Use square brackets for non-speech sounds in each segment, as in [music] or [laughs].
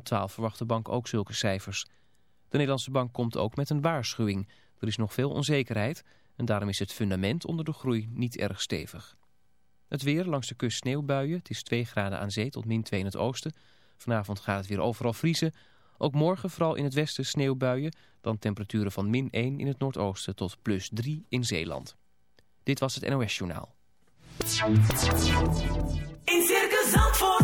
2012 verwacht de bank ook zulke cijfers. De Nederlandse bank komt ook met een waarschuwing. Er is nog veel onzekerheid en daarom is het fundament onder de groei niet erg stevig. Het weer, langs de kust sneeuwbuien. Het is 2 graden aan zee tot min 2 in het oosten. Vanavond gaat het weer overal vriezen. Ook morgen vooral in het westen sneeuwbuien. Dan temperaturen van min 1 in het noordoosten tot plus 3 in Zeeland. Dit was het NOS Journaal. In Circus Zandvoort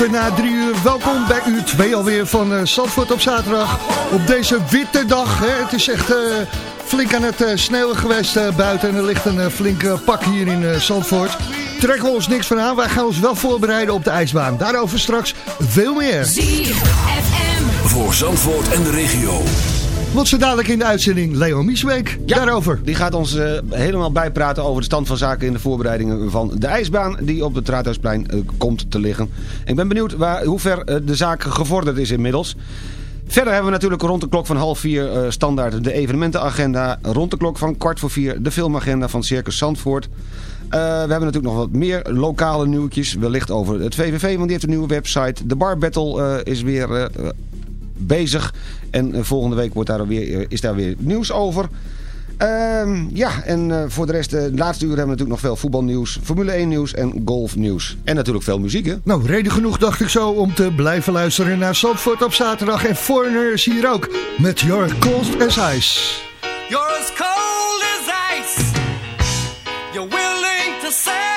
Even na drie uur. Welkom bij uur 2 alweer van eh Zandvoort op zaterdag. Op deze witte dag. Hè. Het is echt eh, flink aan het eh, sneeuwen geweest eh, buiten. En er ligt een flink eh, pak hier in eh, Zandvoort. Trekken we ons niks van aan. Wij gaan ons wel voorbereiden op de ijsbaan. Daarover straks veel meer. Voor Zandvoort en de regio. Wat zo dadelijk in de uitzending Leo Miesweek. Daarover. Die gaat ons eh, helemaal bijpraten over de stand van zaken in de voorbereidingen van de ijsbaan die op het Raadhuisplein eh, komt te liggen. Ik ben benieuwd waar, hoe ver eh, de zaak gevorderd is inmiddels. Verder hebben we natuurlijk rond de klok van half vier standaard de evenementenagenda. Rond de klok van kwart voor vier de filmagenda van Circus Zandvoort. We hebben natuurlijk nog wat meer lokale nieuwtjes. Wellicht over het VVV, want die heeft een nieuwe website. De Bar Battle is weer eh, bezig. En eh, volgende week wordt daar weer, eh, is daar weer nieuws over. Ehm, ja, en eh, voor de rest, de laatste uur hebben we natuurlijk nog veel voetbalnieuws, Formule 1 nieuws en golfnieuws. En natuurlijk veel muziek, hè? Nou, reden genoeg dacht ik zo om te blijven luisteren naar Zandvoort op zaterdag. En Foreigner is hier ook met Your Cold as Ice. You're as cold as ice. You're willing to sacrifice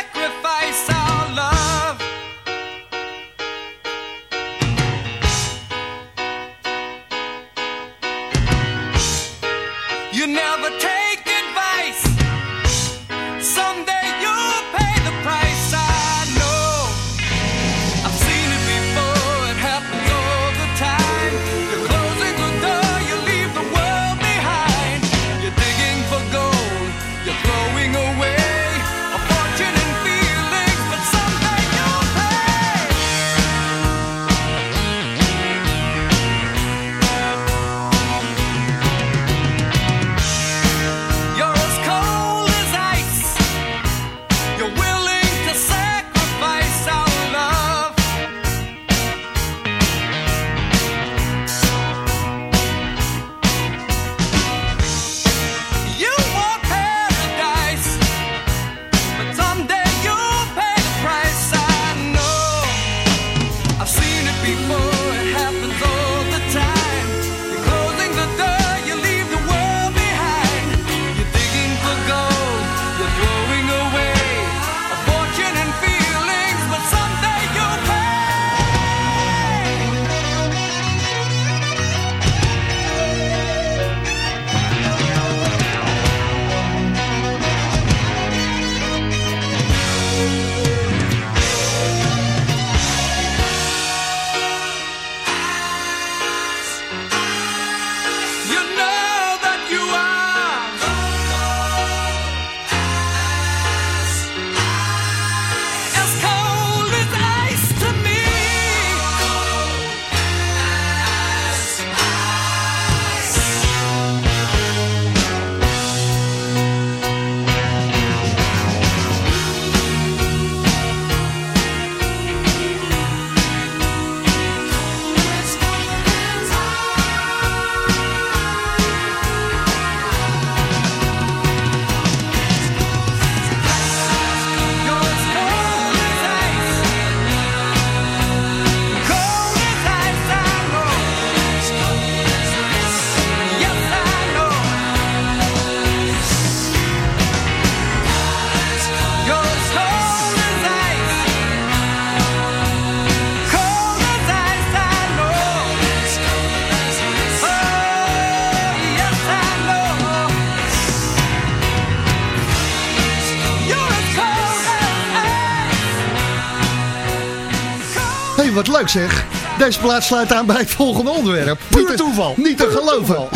hey, wat leuk zeg. Deze plaats sluit aan bij het volgende onderwerp. Puur toeval. Niet te geloven.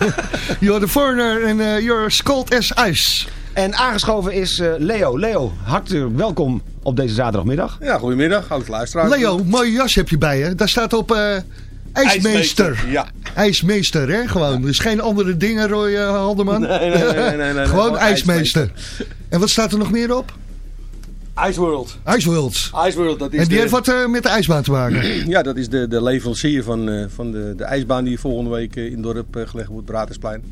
[laughs] You're the foreigner en uh, you're cold as ice. En aangeschoven is eh, Leo. Leo, hartelijk welkom op deze zaterdagmiddag. Ja, goedemiddag, oud luisteraar. Leo, mooie jas heb je bij je. Daar staat op eh, ijsmeester. IJsmeester, ja. IJsmeester, hè? Gewoon. Dus geen andere dingen, Roy Haldeman. Nee, nee, nee, nee, nee, nee, [laughs] Gewoon gewoon ijsmeester. En wat staat er nog meer op? Ice World. Iceworlds. Ice World, dat is En die de, heeft wat eh, met de ijsbaan te maken. [clears throat] Ja, dat is de, de leverancier van, eh, van de, de ijsbaan die volgende week eh, in het dorp gelegd wordt, Bratersplein.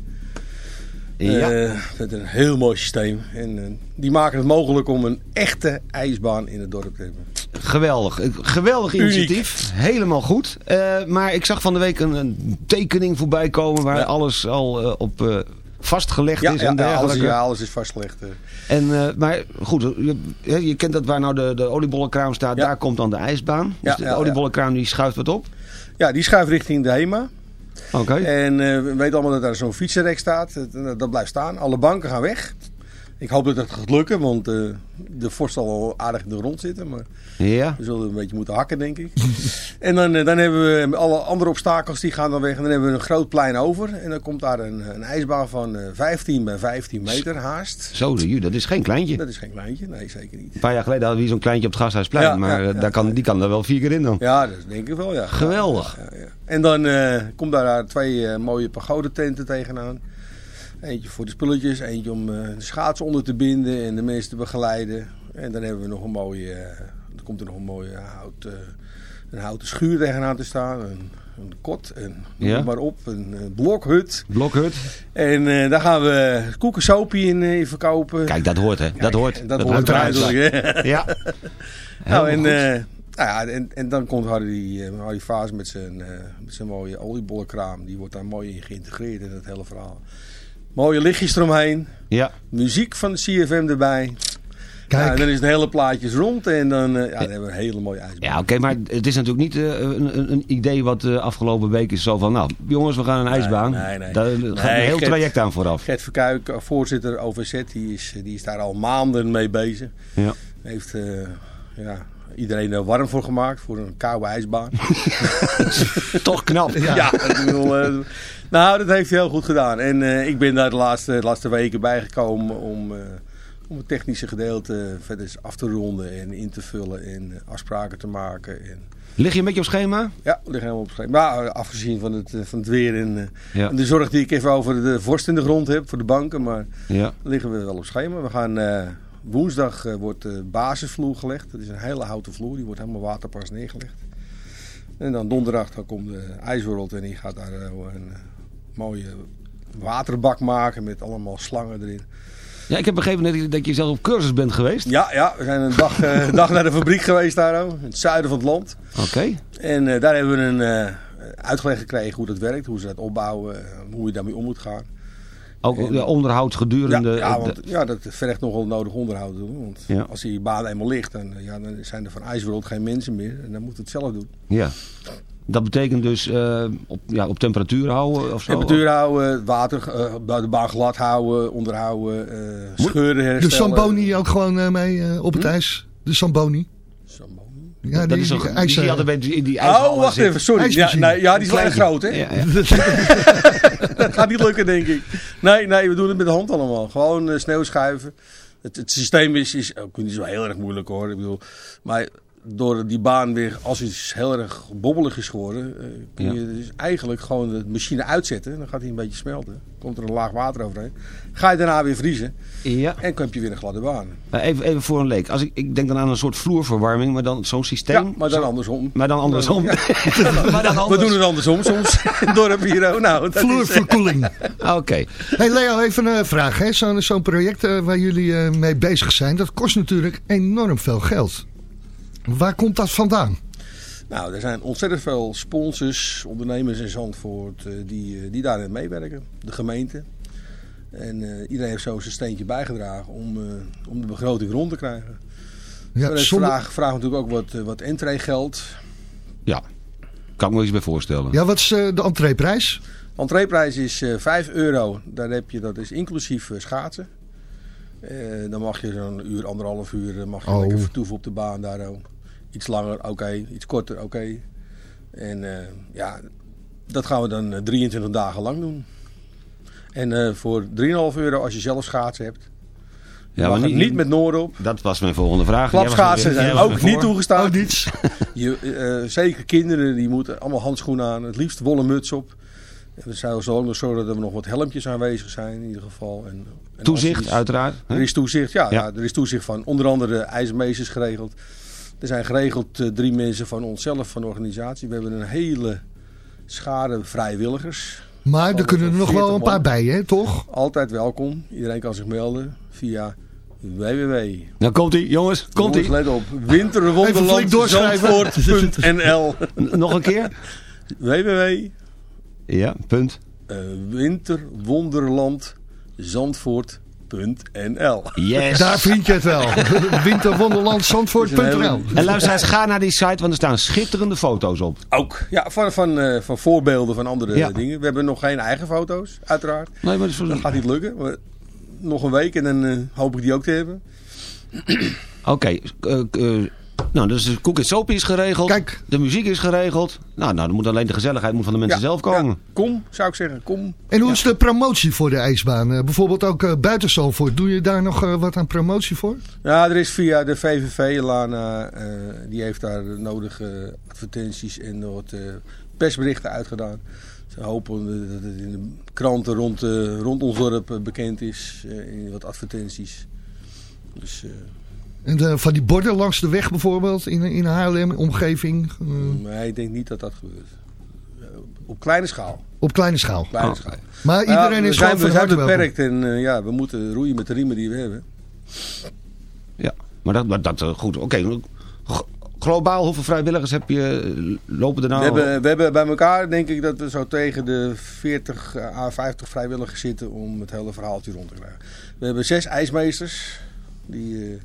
Ja. Dat is een heel mooi systeem. En die maken het mogelijk om een echte ijsbaan in het dorp te hebben. Geweldig. Een Geweldig Uniek. initiatief. Helemaal goed. Eh, maar ik zag van de week een, een tekening voorbij komen waar Ja. alles al op eh, vastgelegd Ja, is en ja, alles, ja, alles is vastgelegd. eh. En, eh, maar goed, je, je kent dat waar nou de, de oliebollenkraam staat, daar komt dan de ijsbaan. Dus de, oliebollenkraam die schuift wat op. Ja, die schuift richting de HEMA. Oké. En eh, we weten allemaal dat daar zo'n fietsenrek staat. Dat, dat blijft staan. Alle banken gaan weg. Ik hoop dat het gaat lukken, want eh, de vorst zal al aardig in de grond zitten. Maar Ja. we zullen een beetje moeten hakken, denk ik. [laughs] en dan, eh, dan hebben we alle andere obstakels, die gaan dan weg. En dan hebben we een groot plein over. En dan komt daar een, een ijsbaan van eh, 15 bij 15 meter haast. Zo, dat is geen kleintje. Dat is geen kleintje, nee zeker niet. Een paar jaar geleden hadden we hier zo'n kleintje op het Gasthuisplein. Ja, maar ja, eh, daar kan, die kan er wel vier keer in dan. Ja, dat denk ik wel, ja. Geweldig. Ja, ja, ja. En dan eh komt daar twee eh, mooie pagodententen tegenaan. Eentje voor de spulletjes, eentje om eh, de schaatsen onder te binden en de mensen te begeleiden. En dan hebben we nog een mooie, eh, er komt er nog een mooie hout, eh, een houten schuur tegenaan te staan. Een, een kot, en noem Ja. maar op, een, eh, blokhut. Blokhut. En eh, daar gaan we koekensopie in, eh, in verkopen. Kijk, dat hoort hè. dat hoort. Dat, hoort hè. [laughs] Ja. [laughs] Nou, en, eh, nou ja, en, en dan komt Harry, eh, Harry Vaas met zijn, eh, met zijn mooie oliebollenkraam. Die wordt daar mooi in geïntegreerd in het hele verhaal. Mooie lichtjes eromheen. Ja. Muziek van de CFM erbij. Kijk. Ja, en dan is het hele plaatjes rond. En dan, eh, ja, dan hebben we een hele mooie ijsbaan. Ja, oké, maar het is natuurlijk niet eh, een, een, idee wat de afgelopen week is zo van... Nou, jongens, we gaan een ijsbaan. nee, nee. Daar gaat een heel Gert- traject aan vooraf. Gert Verkuik, eh, voorzitter OVZ, die is, die is daar al maanden mee bezig. Ja. Heeft eh, ja, iedereen er warm voor gemaakt, voor een koude ijsbaan. [laughs] Toch knap. Ja, eh, nou, dat heeft hij heel goed gedaan. En eh, ik ben daar de laatste, de laatste weken bijgekomen om, eh, om het technische gedeelte verder af te ronden en in te vullen en eh, afspraken te maken. En, Lig je een beetje op schema? ja, ligt helemaal op schema. Maar eh, afgezien van het, eh, van het weer en, eh, Ja. en de zorg die ik even over de vorst in de grond heb voor de banken. Maar Ja. liggen we wel op schema. We gaan eh, woensdag eh, wordt de basisvloer gelegd. Dat is een hele houten vloer. Die wordt helemaal waterpas neergelegd. En dan donderdag dan komt de IJsworld en die gaat daar eh, een eh, mooie waterbak maken met allemaal slangen erin. Ja, ik heb begrepen dat je, dat je zelf op cursus bent geweest. Ja, ja we zijn een dag, [laughs] dag naar de fabriek geweest daar in het zuiden van het land. Oké. En daar hebben we een eh, uitgelegd gekregen hoe dat werkt, hoe ze dat opbouwen, hoe je daarmee om moet gaan. Ook En- ja, onderhoud gedurende... Ja, ja, de- want, ja, dat vergt nogal nodig onderhoud doen. Want Ja. als die baan eenmaal ligt, dan, ja, dan zijn er van IJsworld geen mensen meer. En dan moet het zelf doen. ja. Dat betekent dus eh, op, ja, op temperatuur houden of zo? Temperatuur houden, water, eh, de baan glad houden, onderhouden, eh, scheuren De herstellen. Samboni ook gewoon eh, mee eh, op het ijs. De Samboni. Ja, dat die, is die, toch ijs, die ijsballen Oh, wacht zit. even, sorry. Ja, nee, ja die is wel groot, hè? Ja, ja. [laughs] dat gaat niet lukken, denk ik. Nee, nee, we doen het met de hand allemaal. Gewoon eh, sneeuw schuiven. Het, het systeem is, is ook niet zo heel erg moeilijk hoor. Ik bedoel, maar door die baan weer, als iets heel erg bobbelig is geworden, eh, kun Ja. je dus eigenlijk gewoon de machine uitzetten. Dan gaat hij een beetje smelten. Komt er een laag water overheen. Ga je daarna weer vriezen. Ja. En dan heb je weer een gladde baan. Maar Even, even voor een leek. Als ik, ik denk dan aan een soort vloerverwarming, maar dan zo'n systeem. Ja, maar dan Zo- andersom. Maar dan andersom. Ja. [laughs] maar dan We doen het andersom soms. [laughs] Dorp hier. Nou, dat is, Vloerverkoeling. [laughs] Oké. Hey Leo, even een vraag. hè. Zo'n zo'n project eh, waar jullie eh, mee bezig zijn, dat kost natuurlijk enorm veel geld. Waar komt dat vandaan? Nou, er zijn ontzettend veel sponsors, ondernemers in Zandvoort eh, die, die daarin meewerken. De gemeente. En eh, iedereen heeft zo zijn steentje bijgedragen om, eh, om de begroting rond te krijgen. Ja, zonder- vraag, vraag natuurlijk ook wat, eh, wat entreegeld. Ja. Kan ik me iets bij voorstellen. Ja, wat is eh, de entreeprijs? Entreeprijs is eh 5 euro. Daar heb je, dat is inclusief schaatsen. Eh, dan mag je zo'n uur, anderhalf uur, mag je Oh. lekker vertoeven op de baan daar ook. Iets langer, oké. Iets korter, oké. En eh, ja, dat gaan we dan eh, 23 dagen lang doen. En eh, voor 3,5 euro als je zelf schaatsen hebt. Ja, maar niet- niet met Noorden op. Dat was mijn volgende vraag. Klapschaatsen zijn ook niet toegestaan. Oh, niets. [laughs] Je, eh, zeker kinderen, die moeten allemaal handschoenen aan. Het liefst wollen muts op. En we zouden ook nog zorgen dat er nog wat helmpjes aanwezig zijn in ieder geval. En, en Toezicht, er iets- uiteraard. hè? Er is toezicht, ja, Ja. ja. Er is toezicht van onder andere ijsmeesters geregeld. Er zijn geregeld eh, drie mensen van onszelf, van de organisatie. We hebben een hele schare vrijwilligers. Maar er kunnen er nog wel 40 een paar man. bij, hè, toch? Altijd welkom. Iedereen kan zich melden via www. Nou komt ie, jongens. Komt ie. let op. Winterwonderland.nl [laughs] Nog een keer. www. Ja, punt. eh, winterwonderlandzandvoort.nl Yes. Daar vind je het wel. [laughs] Winterwonderlandzandvoort.nl En luisteraars, ga naar die site, want er staan schitterende foto's op. Ook. Ja, van, van, eh, van voorbeelden van andere Ja. dingen. We hebben nog geen eigen foto's, uiteraard. Nee, maar dat is Dat gaat niet lukken. Maar nog een week en dan eh, hoop ik die ook te hebben. Oké, eh, eh, nou, dus de koek en soap is geregeld. Kijk. De muziek is geregeld. Nou, nou, dan moet alleen de gezelligheid moet van de mensen Ja, zelf komen. ja, kom, zou ik zeggen. Kom. En hoe is de promotie voor de ijsbaan? Eh, bijvoorbeeld ook eh, buiten Zandvoort. Doe je daar nog eh, wat aan promotie voor? Ja, er is via de VVV, Lana, eh, die heeft daar de nodige advertenties en wat persberichten uitgedaan. Ze hopen dat het in de kranten rond, eh, rond ons dorp bekend is, eh, in wat advertenties. Dus eh, En eh, van die borden langs de weg bijvoorbeeld in, in Haarlem, omgeving, eh, maar ik denk niet dat dat gebeurt. Eh, op kleine schaal. op kleine schaal. Kleine Oh. schaal. Maar iedereen is zijn, gewoon we zijn beperkt en ja, we moeten roeien met de riemen die we hebben. Ja, maar dat, maar dat goed. Oké, globaal, hoeveel vrijwilligers heb je, lopen er nou? We hebben, we hebben bij elkaar, denk ik, dat we zo tegen de 40 à 50 vrijwilligers zitten om het hele verhaaltje rond te krijgen. We hebben zes ijsmeesters die, eh,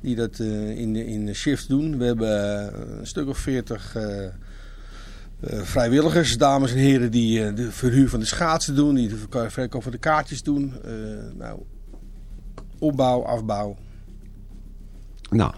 die dat eh, in, de- in de shift doen. We hebben eh, een stuk of 40 eh, eh, vrijwilligers, dames en heren, die eh, de verhuur van de schaatsen doen, die de verko- verkoop van de kaartjes doen. Eh, nou, opbouw, afbouw. Nou,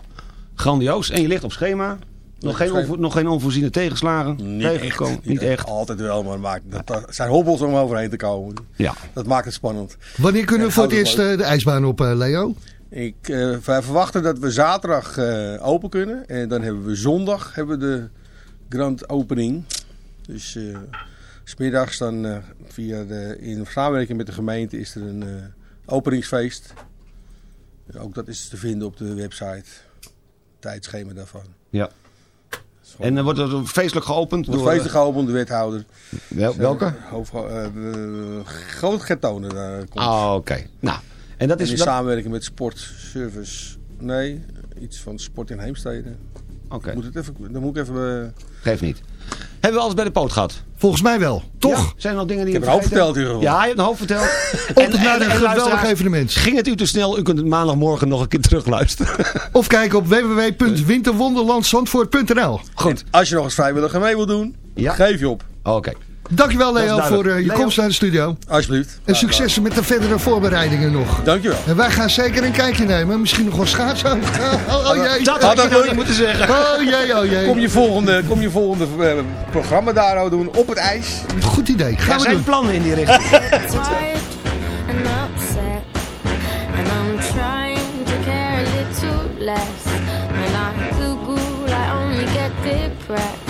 grandioos. En je ligt op schema. Nog, geen, schema. nog geen onvoorziene tegenslagen Niet echt, tegengekomen? niet, Niet echt. Altijd wel, maar het maakt, dat, dat zijn hobbels om overheen te komen. Ja. Dat maakt het spannend. Wanneer kunnen we voor het eerst de ijsbaan op, eh, Leo? Ik eh, wij verwachten dat we zaterdag eh, open kunnen. En dan hebben we zondag hebben we de grand opening. Dus eh, s smiddags dan eh, via de, in samenwerking met de gemeente is er een eh, openingsfeest. Ook dat is te vinden op de website. Tijdschema daarvan. Ja. En dan wordt het feestelijk geopend Wordt door... eh, feestelijk geopend, de wethouder. Wel- welke? Hoofd, eh, eh, Groot Gertone daar komt. Ah, oké. Nou, en dat En is... in dat- samenwerking met Sportservice. Nee, iets van Sport in Heemstede. Oké, Moet het even, dan moet ik even... eh, geeft niet. Hebben we alles bij de poot gehad? Volgens mij wel, toch? Ja, zijn er nog dingen die Ik je heb een hoop verteld in ieder geval. Ja, je hebt een hoop verteld. [laughs] Op naar een geweldig evenement. Ging het u te snel? U kunt het maandagmorgen nog een keer terugluisteren. [laughs] Of kijk op www.winterwonderlandzandvoort.nl Goed. Als je nog eens vrijwilliger mee wil doen, Ja. geef je op. Oké. Dankjewel Leo voor eh, je Leo. komst naar de studio. Alsjeblieft. En succes met de verdere voorbereidingen nog. Dankjewel. En wij gaan zeker een kijkje nemen. Misschien nog wel schaatsen. [laughs] Oh, oh jee. Dat Had leuk? niet moeten zeggen. Oh jee, oh jee. Kom je volgende, kom je volgende eh, programma daar nou doen op het ijs. Goed idee. Gaan Er we zijn doen. plannen in die [laughs] richting. tired and upset, and I'm trying to care a little less. When I Google, I only get depressed.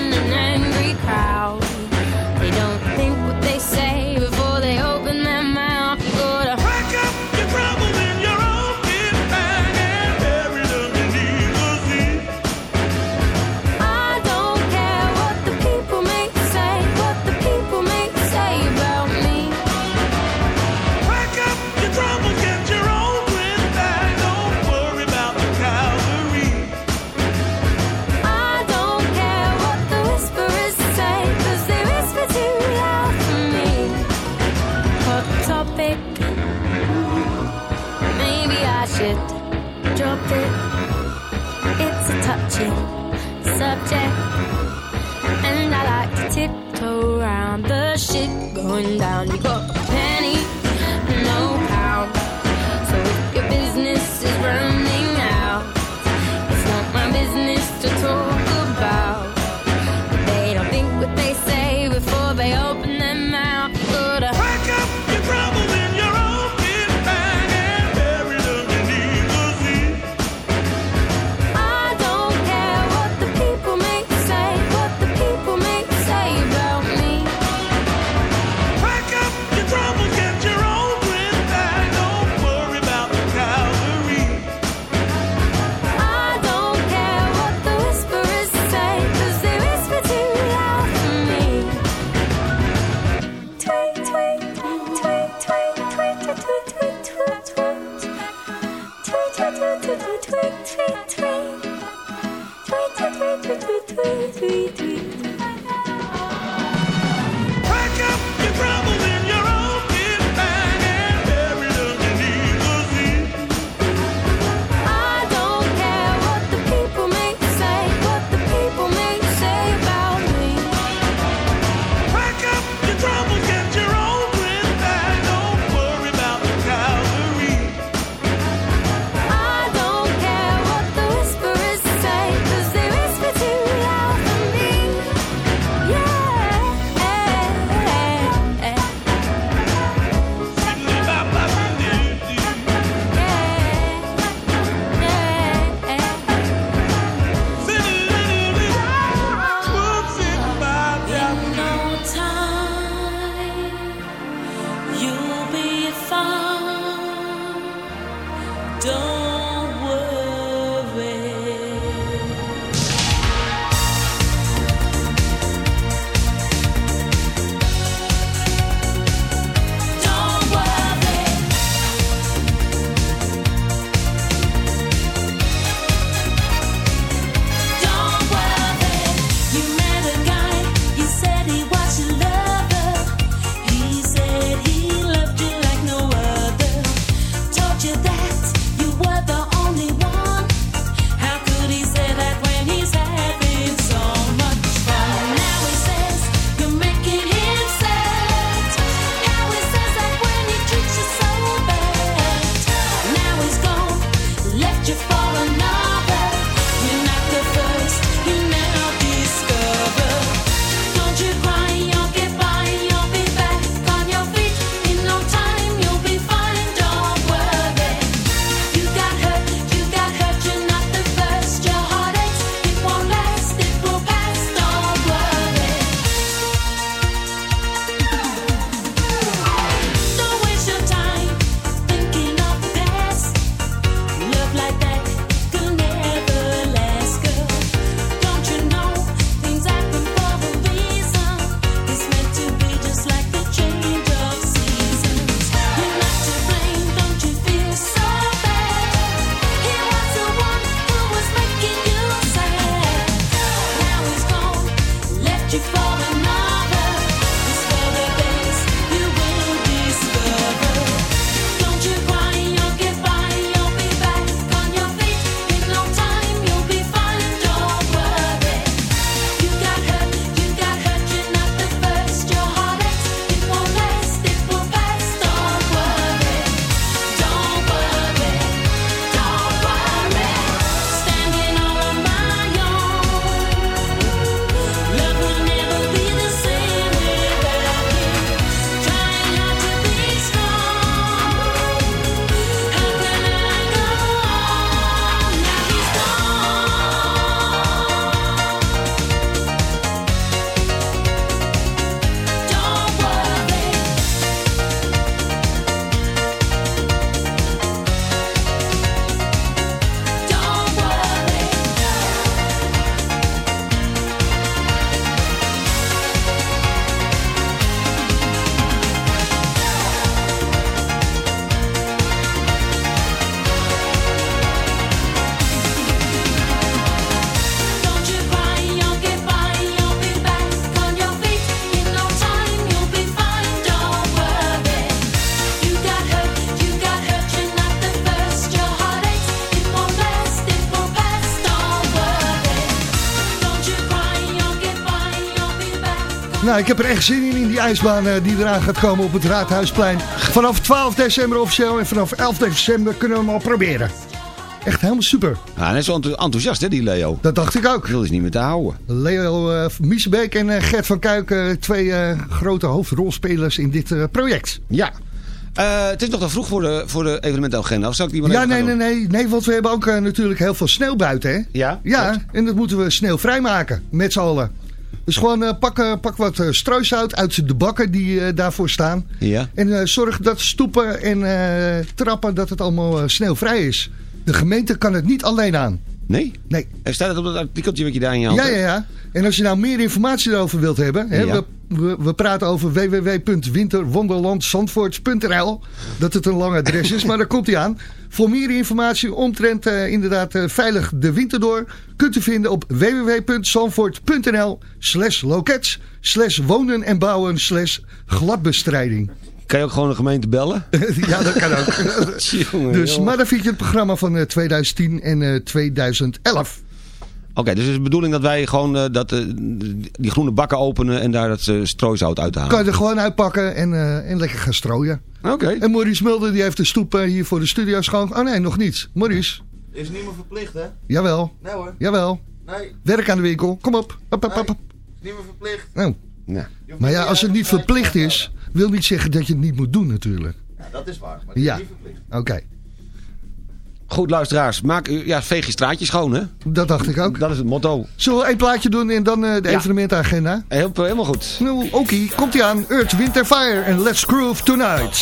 Nou, ik heb er echt zin in, in die ijsbaan eh, die eraan gaat komen op het Raadhuisplein. Vanaf 12 december officieel en vanaf 11 december kunnen we hem al proberen. Echt helemaal super. Ja, hij is zo enthou- enthousiast, hè, die Leo. Dat dacht ik ook. Dat is niet meer te houden. Leo uh, Miesebeek en eh, Gert van Kuik, twee grote hoofdrolspelers in dit project. Ja. Het is nog te vroeg voor de, voor de evenementenagenda. Of zal ik die maar Ja, even nee, nee, nee, nee, want we hebben ook natuurlijk heel veel sneeuw buiten, hè? Ja? Ja, en dat moeten we sneeuwvrij maken, met z'n allen. Dus gewoon eh, pak, eh, pak wat eh, strooisout uit de bakken die daarvoor staan. Ja. En zorg dat stoepen en trappen, dat het allemaal sneeuwvrij is. De gemeente kan het niet alleen aan. Nee? Nee. Er staat het op dat artikeltje wat je daar in je hand Ja, ja, ja. En als je nou meer informatie erover wilt hebben... Hè, Ja. we, we, we praten over www.winterwonderlandzandvoort.nl Dat het een lang adres is, maar daar komt hij aan. Voor meer informatie omtrent eh, inderdaad eh, veilig de winter door... kunt u vinden op www.zandvoort.nl slash lokets slash wonen en bouwen slash gladbestrijding. Kan je ook gewoon de gemeente bellen? [laughs] ja, dat kan ook. [laughs] Dus, maar dan vind je het programma van eh, 2010 en eh, 2011. Oké, dus het is de bedoeling dat wij gewoon eh, dat, eh, die groene bakken openen en daar dat uh, strooisout uit halen. Kan je er gewoon uitpakken en, eh, en lekker gaan strooien. Oké. En Maurice Mulder die heeft de stoep eh, hier voor de studio schoon. Oh nee, nog niet. Maurice. Is niet meer verplicht, hè? Jawel. Nee hoor. Jawel. Nee. Werk aan de winkel. Kom op. Hop, hop, hop, hop. Is niet meer verplicht. Nou. Ja. Maar ja, als het niet verplicht is, wil niet zeggen dat je het niet moet doen natuurlijk. Ja, dat is waar. Maar Ja. is niet verplicht. Oké. Goed, luisteraars. Maak, u- ja, veeg je straatje schoon, hè? Dat dacht ik ook. Dat is het motto. Zullen we één plaatje doen en dan eh, de Ja. evenementagenda? Heel, helemaal goed. Nou, oké. Komt ie aan. Earth, Winter, Fire en Let's Groove Tonight.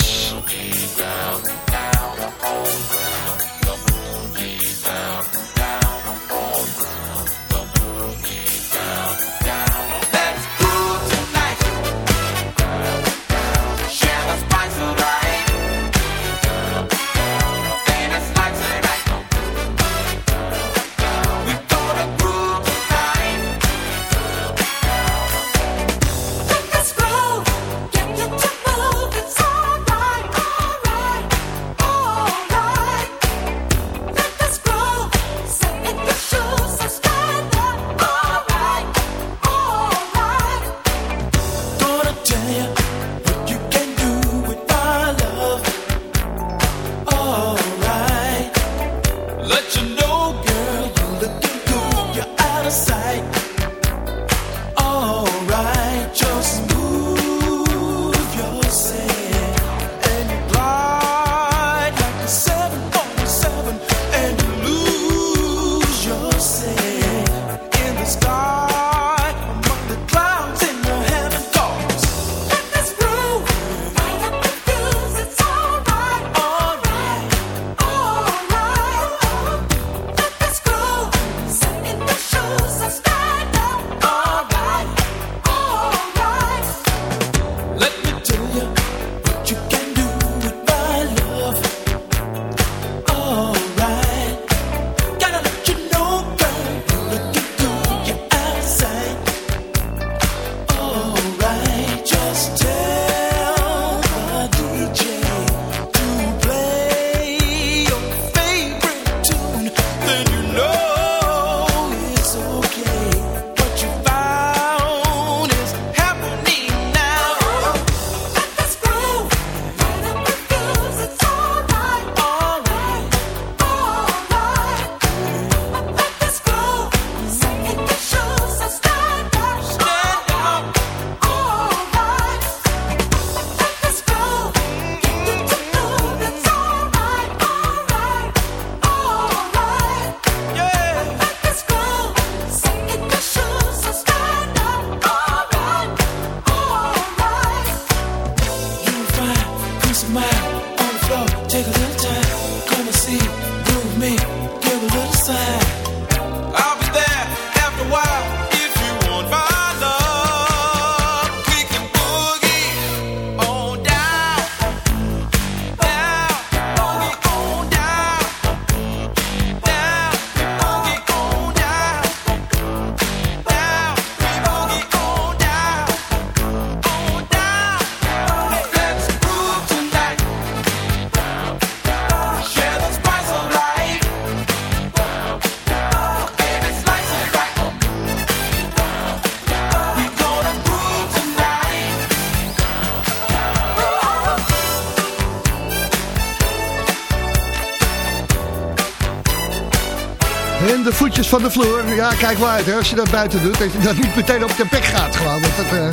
Voetjes van de vloer. Ja, kijk maar uit hè, als je dat buiten doet. Dat je dan niet meteen op de bek gaat gewoon. Want dat, uh,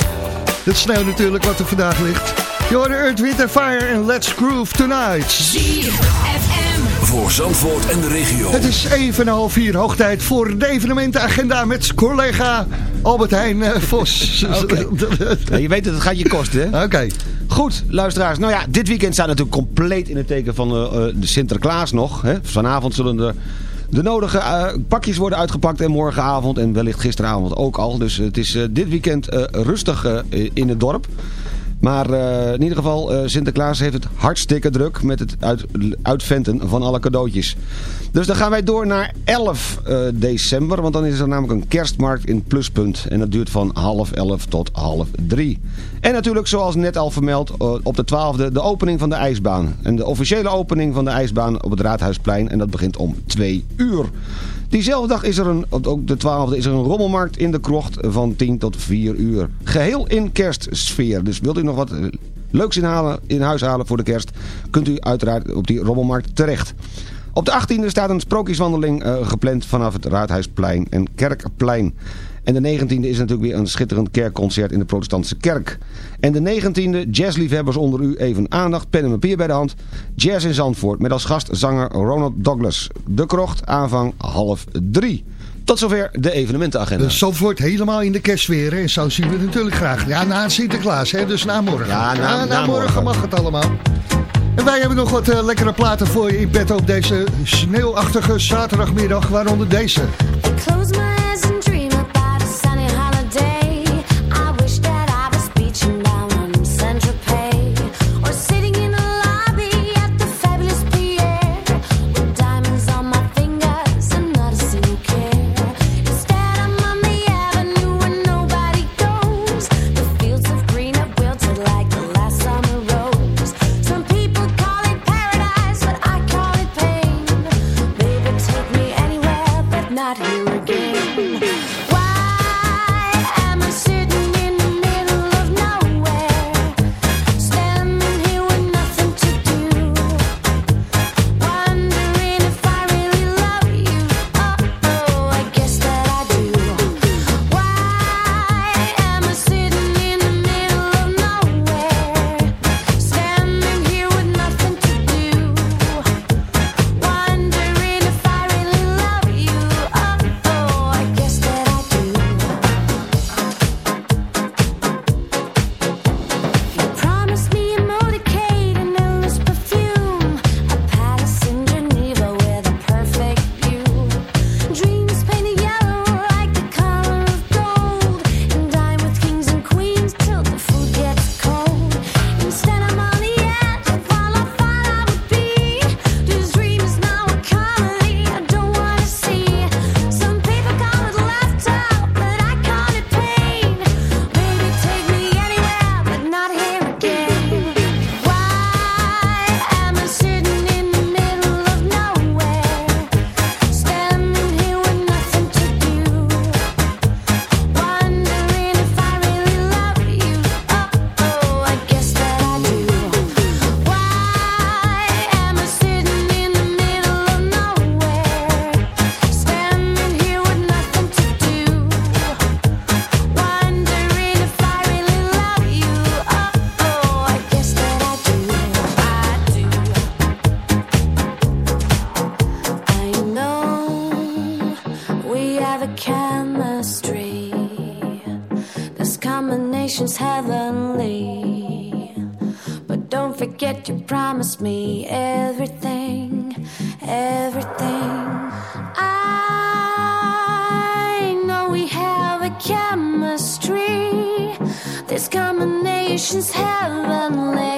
dat sneeuwt natuurlijk wat er vandaag ligt. Je hoort Earth, Wind Fire en Let's Groove Tonight. ZFM. Voor Zandvoort en de regio. Het is even een half vier hoogtijd voor de evenementenagenda met collega Albert Heijn uh, Vos. [laughs] Okay. [laughs] ja, je weet dat het gaat je kosten, hè? Oké. Okay. Goed, luisteraars. Nou ja, dit weekend staat natuurlijk compleet in het teken van uh, de Sinterklaas nog. Hè? Vanavond zullen er de nodige uh, pakjes worden uitgepakt en morgenavond en wellicht gisteravond ook al. Dus het is uh, dit weekend uh, rustig in het dorp. Maar uh, in ieder geval, uh, Sinterklaas heeft het hartstikke druk met het uit, uitventen van alle cadeautjes. Dus dan gaan wij door naar 11 uh, december, want dan is er namelijk een kerstmarkt in Pluspunt. En dat duurt van half 11 tot half 3. En natuurlijk, zoals net al vermeld, op de 12e de opening van de ijsbaan. En de officiële opening van de ijsbaan op het Raadhuisplein. En dat begint om 2 uur. Diezelfde dag is er een, ook de 12e, is er een rommelmarkt in de krocht van 10 tot 4 uur. Geheel in kerstsfeer. Dus wilt u nog wat leuks inhalen, in huis halen voor de kerst, kunt u uiteraard op die rommelmarkt terecht. Op de 18e staat een sprookjeswandeling uh, gepland vanaf het Raadhuisplein en Kerkplein. En de 19e is natuurlijk weer een schitterend kerkconcert in de protestantse kerk. En de 19e, jazzliefhebbers onder u, even aandacht, pen en papier bij de hand. Jazz in Zandvoort met als gast zanger Ronald Douglas. De krocht, aanvang half drie. Tot zover de evenementenagenda. Dus Zandvoort helemaal in de kerstweer. En zo zien we het natuurlijk graag. Ja, na Sinterklaas, hè? dus na morgen. Ja, na, na, na, na morgen mag het allemaal. En wij hebben nog wat uh, lekkere platen voor je in bed op deze sneeuwachtige zaterdagmiddag, waaronder deze. Promised me everything, everything. I know we have a chemistry. This combination's heavenly.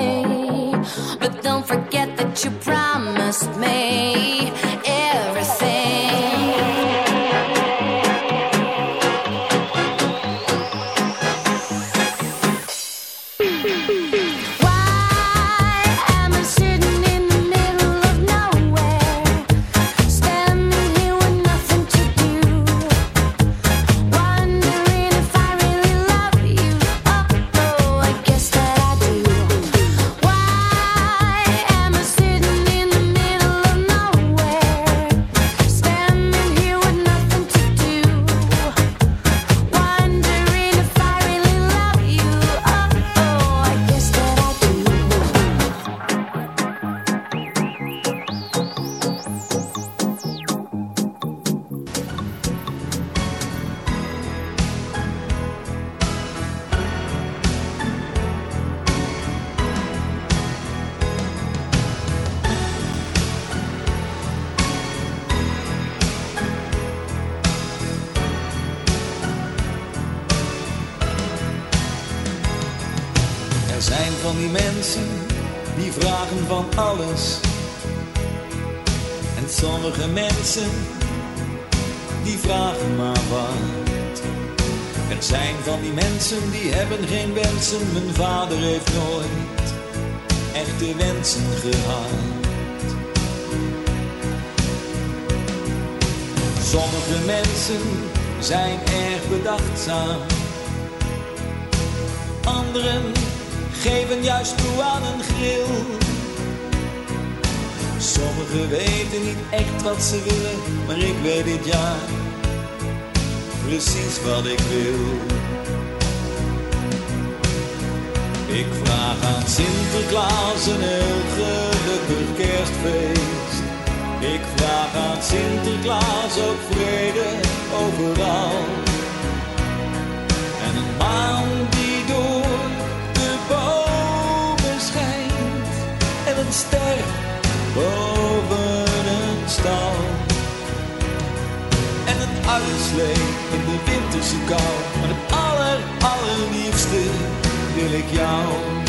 Zijn erg bedachtzaam. Anderen geven juist toe aan een grill. Sommigen weten niet echt wat ze willen, maar ik weet dit jaar precies wat ik wil. Ik vraag aan Sinterklaas een heel gelukkig kerstfeest. Vraag aan Sinterklaas ook vrede overal. En een maan die door de bomen schijnt. En een ster boven een stal. En een uitslee in de winterse kou. Maar het aller, allerliefste wil ik jou.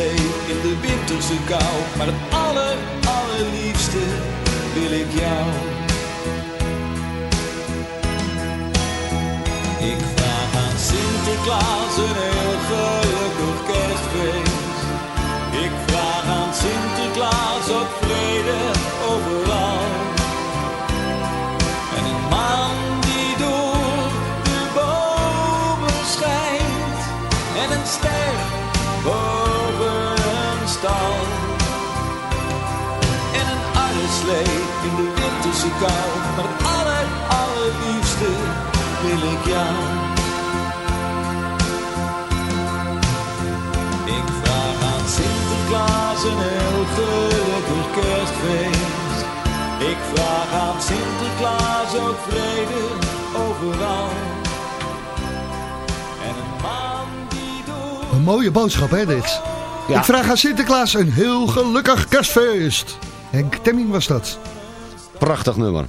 In de winterse kou. Maar het aller, allerliefste wil ik jou. Ik vraag aan Sinterklaas een heel gelukkig kerstfeest. Ik vraag aan Sinterklaas ook vrede in de winterse kou. Maar het aller, allerliefste wil ik jou. Ik vraag aan Sinterklaas een heel gelukkig kerstfeest. Ik vraag aan Sinterklaas ook vrede overal. En een maan die door... Een mooie boodschap, hè, dit? Ja. Ik vraag aan Sinterklaas een heel gelukkig kerstfeest. Henk Temming was dat. Prachtig nummer.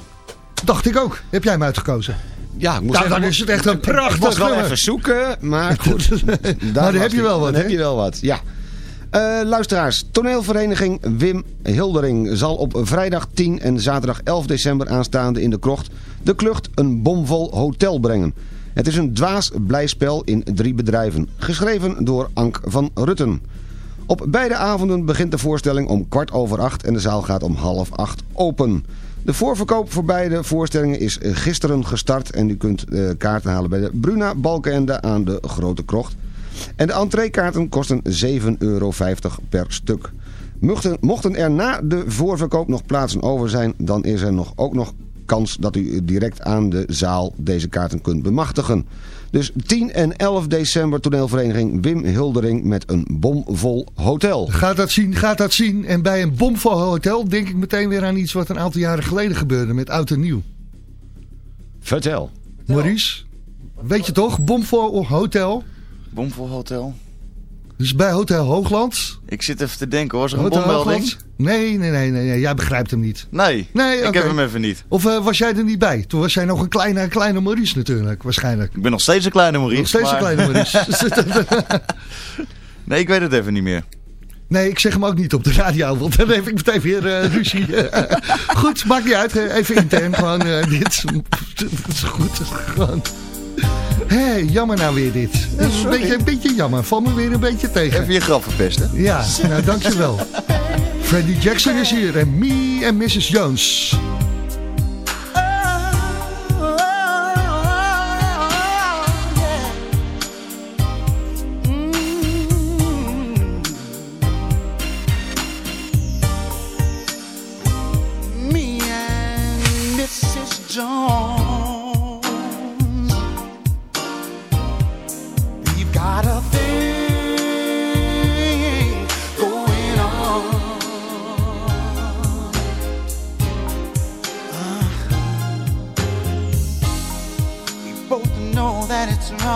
Dacht ik ook. Heb jij hem uitgekozen? Ja, ik moet Nou, dan is het echt een prachtig Ik was wel nummer. even zoeken, maar [laughs] goed. Maar dan was heb je wel wat, Dan heb je wel wat, ja. Eh, luisteraars, toneelvereniging Wim Hildering zal op vrijdag 10 en zaterdag 11 december aanstaande in de krocht de klucht een bomvol hotel brengen. Het is een dwaas blijspel in drie bedrijven, geschreven door Ank van Rutten. Op beide avonden begint de voorstelling om kwart over acht en de zaal gaat om half acht open. De voorverkoop voor beide voorstellingen is gisteren gestart en u kunt eh, kaarten halen bij de Bruna Balkenende aan de Grote Krocht. En de entreekaarten kosten 7,50 euro per stuk. Mochten er na de voorverkoop nog plaatsen over zijn, dan is er nog, ook nog kans dat u direct aan de zaal deze kaarten kunt bemachtigen. Dus 10 en 11 december toneelvereniging Wim Hildering met een bomvol hotel. Gaat dat zien, gaat dat zien. En bij een bomvol hotel denk ik meteen weer aan iets wat een aantal jaren geleden gebeurde met Oud en Nieuw. Vertel. Maurice, weet je toch? Bomvol hotel. Bomvol Hotel. Dus bij Hotel Hoogland. Ik zit even te denken, was er een Hotel bommelding? Nee, nee, nee, nee, nee, jij begrijpt hem niet. Nee, nee ik heb hem even niet. Of eh, was jij er niet bij? Toen was jij nog een kleine, kleine Maurice natuurlijk, waarschijnlijk. Ik ben nog steeds een kleine Maurice. Nog steeds een kleine Maurice. [laughs] [laughs] nee, ik weet het even niet meer. Nee, ik zeg hem ook niet op de radio, want dan heb ik meteen weer uh, ruzie. [laughs] goed, maakt niet uit. Eh, even intern van dit. Is goed. Gewoon. Hé, jammer nou weer dit. Dat is een beetje, een beetje jammer. Val me weer een beetje tegen. Even je grap verpest, hè? Ja, nou dankjewel. [laughs] Freddie Jackson is hier en me en Mrs. Jones.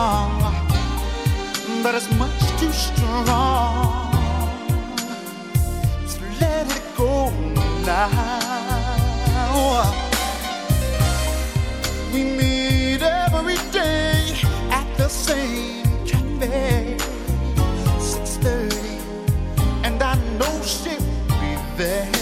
wrong, but it's much too strong. So let it go now. We meet every day at the same cafe, 6:30, and I know she'll be there.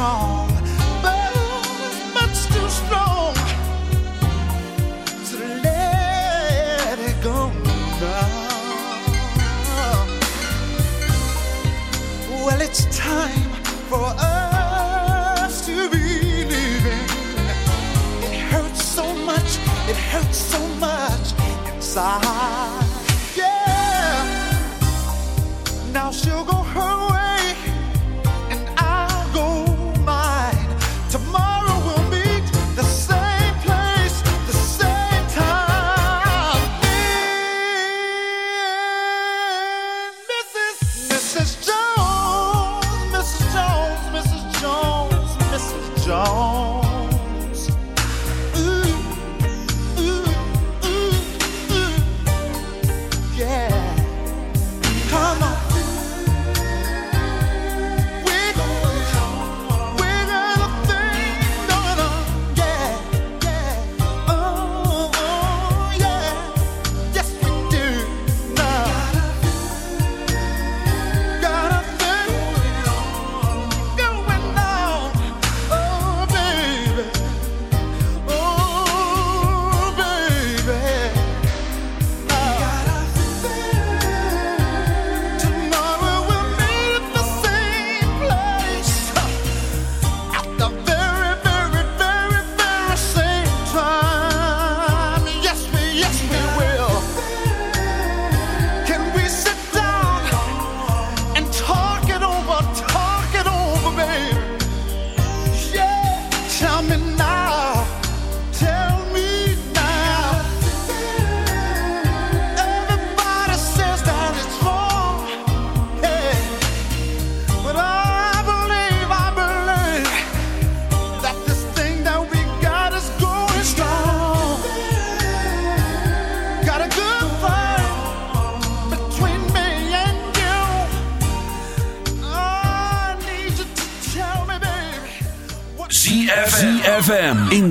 wrong.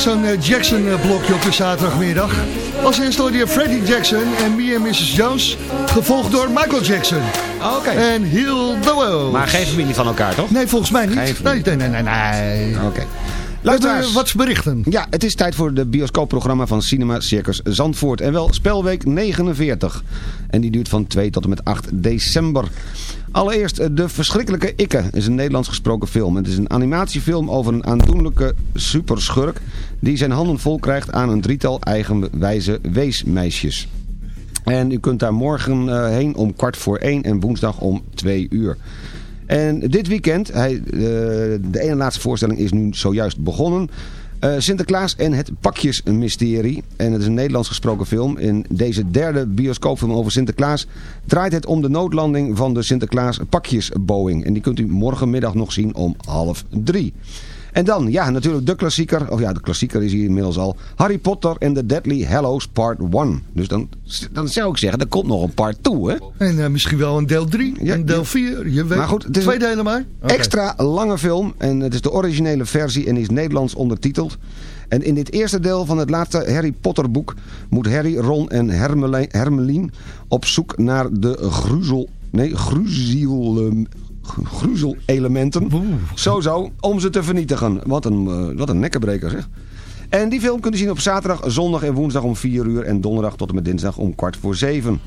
Zo'n eh, Jackson-blokje op de zaterdagmiddag. Als eerste hoorde je Freddie Jackson en Me and Mrs. Jones, gevolgd door Michael Jackson. Oké. En Heal the World. Maar geen familie van elkaar, toch? Nee, volgens mij niet. Geen Nee, nee, nee, nee. nee. Oké. Luisteraars. Wat berichten? Ja, het is tijd voor de bioscoopprogramma van Cinema Circus Zandvoort. En wel spelweek 49. En die duurt van 2 tot en met 8 december. Allereerst eh, De Verschrikkelijke Ikke is een Nederlands gesproken film. Het is een animatiefilm over een aandoenlijke superschurk... die zijn handen vol krijgt aan een drietal eigenwijze weesmeisjes. En u kunt daar morgen eh, heen om kwart voor 1 en woensdag om 2 uur. En dit weekend, hij, eh, de ene laatste voorstelling is nu zojuist begonnen... Eh, Sinterklaas en het Pakjesmysterie. En het is een Nederlands gesproken film. In deze derde bioscoopfilm over Sinterklaas draait het om de noodlanding van de Sinterklaas Pakjesboeing. En die kunt u morgenmiddag nog zien om half drie. En dan, ja, natuurlijk de klassieker. Of ja, de klassieker is hier inmiddels al. Harry Potter en the Deadly Hallows Part 1. Dus dan, dan zou ik zeggen, er komt nog een part 2, hè? En eh, misschien wel een deel 3, Ja, een deel ja. 4. Je weet, Maar goed, het is twee delen maar. Extra lange film. En het is de originele versie en is Nederlands ondertiteld. En in dit eerste deel van het laatste Harry Potter boek... moet Harry, Ron en Hermelien op zoek naar de gruzel... Nee, gruziel... gruzelelementen. Zo zo, om ze te vernietigen. Wat een, eh, wat een nekkenbreker zeg. En die film kunt u zien op zaterdag, zondag en woensdag om 4 uur... en donderdag tot en met dinsdag om kwart voor 7.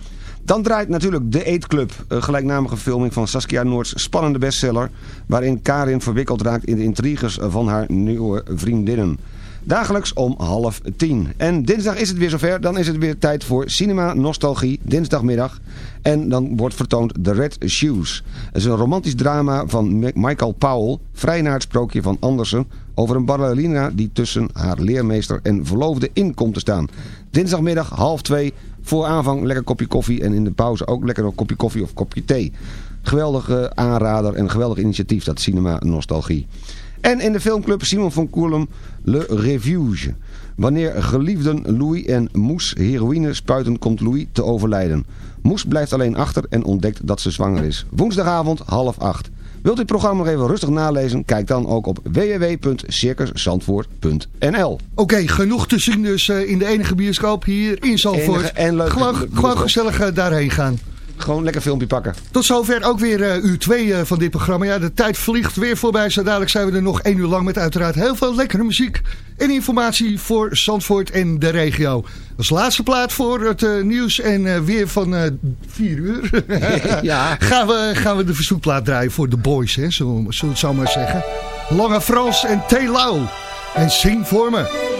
Dan draait natuurlijk De Eetclub, een gelijknamige filming van Saskia Noords spannende bestseller... waarin Karin verwikkeld raakt in de intriges van haar nieuwe vriendinnen. Dagelijks om half tien. En dinsdag is het weer zover. Dan is het weer tijd voor Cinema Nostalgie. Dinsdagmiddag. En dan wordt vertoond The Red Shoes. Het is een romantisch drama van Michael Powell. Vrij naar het sprookje van Andersen. Over een ballerina die tussen haar leermeester en verloofde in komt te staan. Dinsdagmiddag half twee. Voor aanvang lekker kopje koffie. En in de pauze ook lekker een kopje koffie of kopje thee. Geweldige aanrader en geweldig initiatief dat Cinema Nostalgie. En in de filmclub Simon van Koerlem Le Refuge. Wanneer geliefden Louis en Moes heroïne spuiten komt Louis te overlijden. Moes blijft alleen achter en ontdekt dat ze zwanger is. Woensdagavond half acht. Wilt u het programma nog even rustig nalezen? Kijk dan ook op www.circuszandvoort.nl Oké, genoeg te zien dus eh, in de enige bioscoop hier in Zandvoort. En gewoon, bioscoop. gewoon gezellig eh, daarheen gaan. Gewoon lekker filmpje pakken. Tot zover ook weer eh, uur 2 van dit programma. Ja, de tijd vliegt weer voorbij. Zo dadelijk zijn we er nog één uur lang met uiteraard heel veel lekkere muziek. En informatie voor Zandvoort en de regio. Als laatste plaat voor het eh, nieuws en eh, weer van eh 4 uur. [laughs] [laughs] Ja. gaan, we, gaan we de verzoekplaat draaien voor de boys, hè, zullen, we- het zo maar zeggen. Lange Frans en T. Lau. En zing voor me.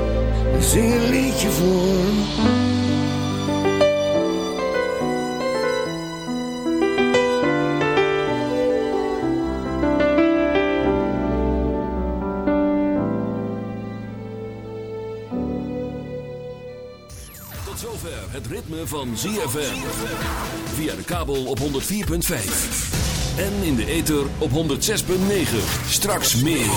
Zing een liedje voor. Tot zover het ritme van ZFM. Via de kabel op 104.5. En in de ether op 106.9. Straks meer.